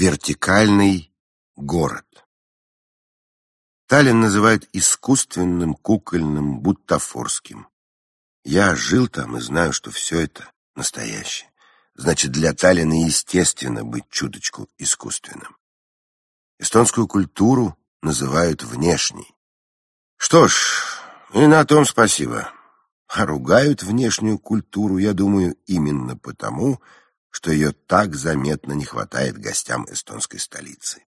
Вертикальный город. Таллин называют искусственным, кукольным, бутафорским. Я жил там и знаю, что все это настоящее. Значит, для Таллина естественно быть чуточку искусственным. Эстонскую культуру называют внешней. Что ж, и на том спасибо. А ругают внешнюю культуру, я думаю, именно потому, что ее так заметно не хватает гостям эстонской столицы.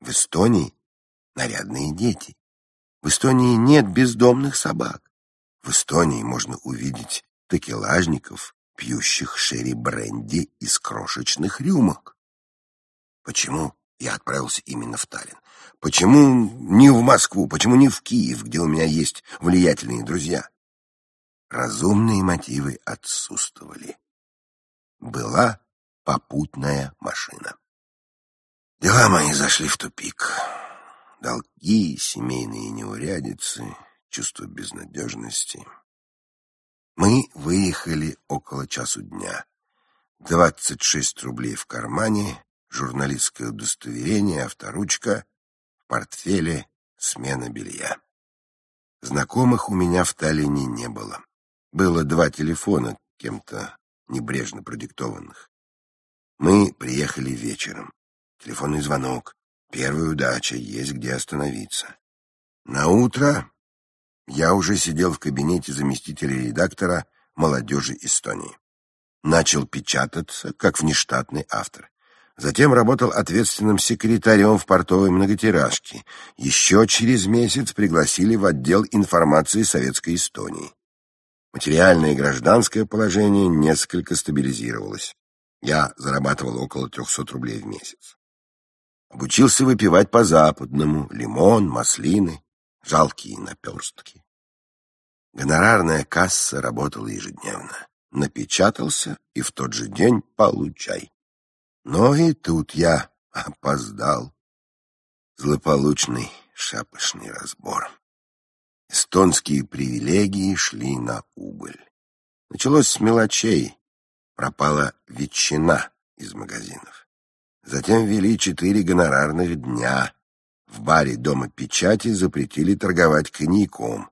В Эстонии нарядные дети. В Эстонии нет бездомных собак. В Эстонии можно увидеть такелажников, пьющих шерри-бренди из крошечных рюмок. Почему я отправился именно в Таллин? Почему не в Москву? Почему не в Киев, где у меня есть влиятельные друзья? Разумные мотивы отсутствовали. Была попутная машина. Дела мои зашли в тупик. Долги, семейные неурядицы, чувство безнадежности. Мы выехали около часу дня. Двадцать шесть рублей в кармане, журналистское удостоверение, авторучка, в портфеле смена белья. Знакомых у меня в Таллине не было. Было два телефона, кем-то небрежно продиктованных. Мы приехали вечером. Телефонный звонок. Первая удача, есть где остановиться. На утро я уже сидел в кабинете заместителя редактора молодежи Эстонии. Начал печататься, как внештатный автор. Затем работал ответственным секретарем в портовой многотиражке. Еще через месяц пригласили в отдел информации Советской Эстонии. Материальное и гражданское положение несколько стабилизировалось. Я зарабатывал около 300 рублей в месяц. Обучился выпивать по-западному, лимон, маслины, жалкие наперстки. Гонорарная касса работала ежедневно. Напечатался и в тот же день получай. Но и тут я опоздал. Злополучный шапошный разбор. Эстонские привилегии шли на убыль. Началось с мелочей. Пропала ветчина из магазинов. Затем ввели четыре гонорарных дня. В баре Дома печати запретили торговать коньяком.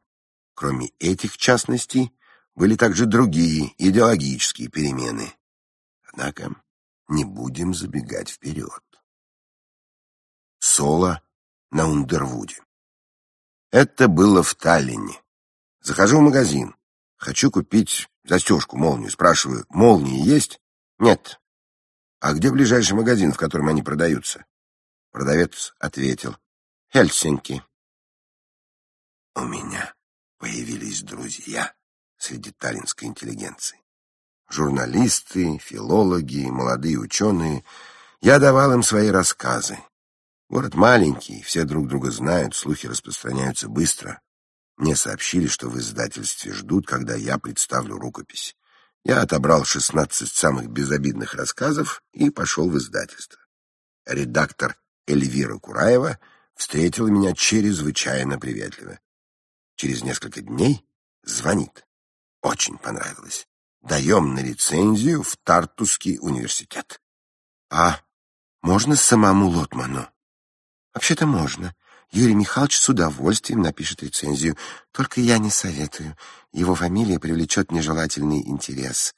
Кроме этих частностей, были также другие идеологические перемены. Однако не будем забегать вперед. Соло на Ундервуде. Это было в Таллине. Захожу в магазин. Хочу купить застежку, молнию. Спрашиваю, молнии есть? Нет. А где ближайший магазин, в котором они продаются? Продавец ответил. Хельсинки. У меня появились друзья среди таллинской интеллигенции. Журналисты, филологи, молодые ученые. Я давал им свои рассказы. Город маленький, все друг друга знают, слухи распространяются быстро. Мне сообщили, что в издательстве ждут, когда я представлю рукопись. Я отобрал шестнадцать самых безобидных рассказов и пошел в издательство. Редактор Эльвира Кураева встретила меня чрезвычайно приветливо. Через несколько дней звонит. Очень понравилось. Даем на рецензию в Тартусский университет. А можно самому Лотману? Вообще-то можно. Юрий Михайлович с удовольствием напишет рецензию. Только я не советую. Его фамилия привлечет нежелательный интерес.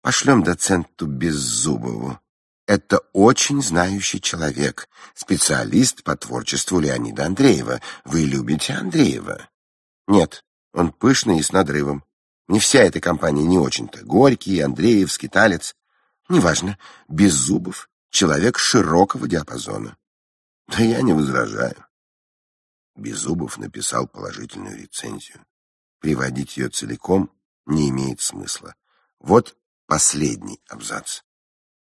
Пошлем доценту Беззубову. Это очень знающий человек, специалист по творчеству Леонида Андреева. Вы любите Андреева? Нет, он пышный и с надрывом. Не вся эта компания не очень-то. Горький, Андреев, Скиталец. Неважно. Беззубов — человек широкого диапазона. Да я не возражаю. Безубов написал положительную рецензию. Приводить ее целиком не имеет смысла. Вот последний абзац.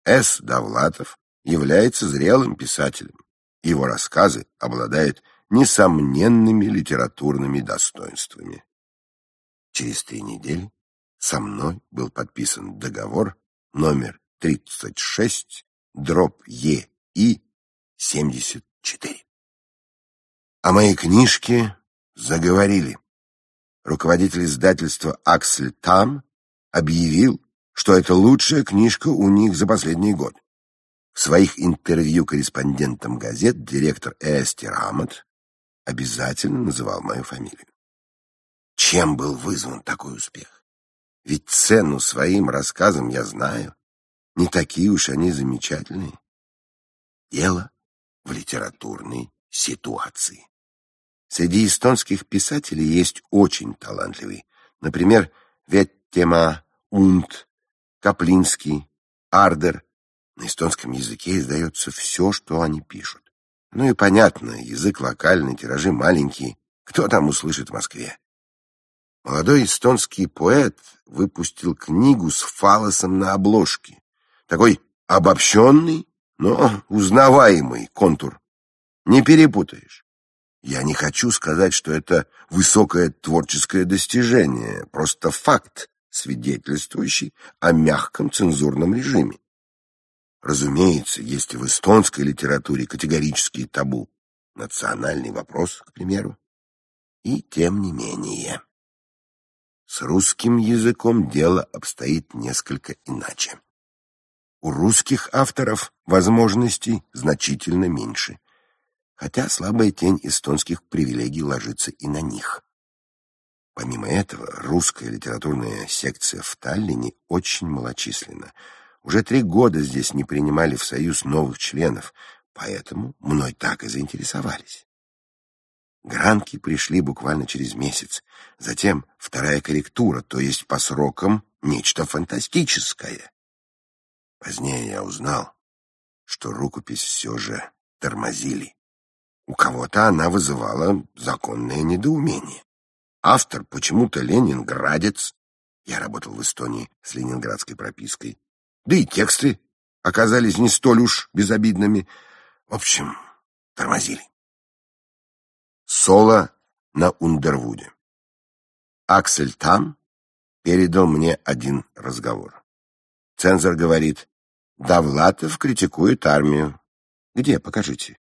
С. Давлатов является зрелым писателем. Его рассказы обладают несомненными литературными достоинствами. Через три недели со мной был подписан договор номер 36 дробь и 73. Четыре. А О моей книжке заговорили. Руководитель издательства Аксель Там объявил, что это лучшая книжка у них за последний год. В своих интервью корреспондентам газет директор Эсти Рамот обязательно называл мою фамилию. Чем был вызван такой успех? Ведь цену своим рассказам я знаю. Не такие уж они замечательные. Дело в литературной ситуации. Среди эстонских писателей есть очень талантливые. Например, Веттема, Унт, Каплинский, Ардер. На эстонском языке издается все, что они пишут. Ну и понятно, язык локальный, тиражи маленькие. Кто там услышит в Москве? Молодой эстонский поэт выпустил книгу с фалосом на обложке. Такой обобщенный, но узнаваемый контур. Не перепутаешь. Я не хочу сказать, что это высокое творческое достижение, просто факт, свидетельствующий о мягком цензурном режиме. Разумеется, есть в эстонской литературе категорические табу. Национальный вопрос, к примеру. И тем не менее. С русским языком дело обстоит несколько иначе. У русских авторов возможностей значительно меньше, хотя слабая тень эстонских привилегий ложится и на них. Помимо этого, русская литературная секция в Таллине очень малочисленна. Уже три года здесь не принимали в союз новых членов, поэтому мной так и заинтересовались. Гранки пришли буквально через месяц. Затем вторая корректура, то есть по срокам нечто фантастическое. Позднее я узнал, что рукопись все же тормозили. У кого-то она вызывала законное недоумение. Автор почему-то ленинградец. Я работал в Эстонии с ленинградской пропиской. Да и тексты оказались не столь уж безобидными. В общем, тормозили. Соло на Ундервуде. Аксель там передал мне один разговор. Цензор говорит, Довлатов критикует армию. Где, покажите.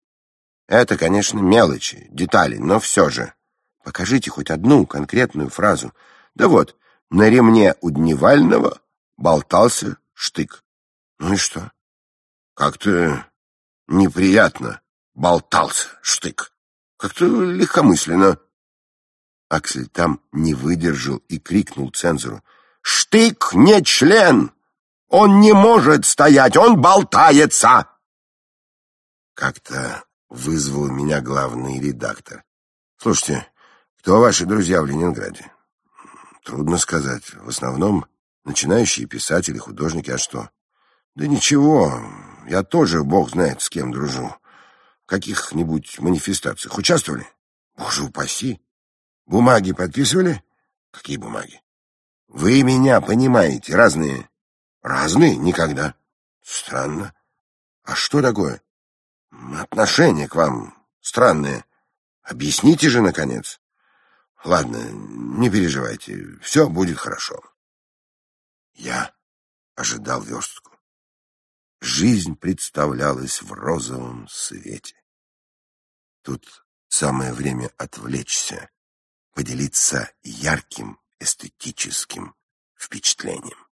Это, конечно, мелочи, детали, но все же. Покажите хоть одну конкретную фразу. Да вот, на ремне у Дневального болтался штык. Ну и что? Как-то неприятно болтался штык. Как-то легкомысленно. Аксель там не выдержал и крикнул цензору. «Штык не член! Он не может стоять, он болтается!» Как-то вызвал меня главный редактор. «Слушайте, кто ваши друзья в Ленинграде?» «Трудно сказать. В основном начинающие писатели, художники, а что?» «Да ничего, я тоже, бог знает, с кем дружу каких-нибудь манифестациях участвовали? Боже упаси. Бумаги подписывали? Какие бумаги? Вы меня понимаете, разные. Разные? Никогда. Странно. А что такое? Отношение к вам странное. Объясните же, наконец. Ладно, не переживайте, все будет хорошо. Я ожидал верстку. Жизнь представлялась в розовом свете. Тут самое время отвлечься, поделиться ярким эстетическим впечатлением.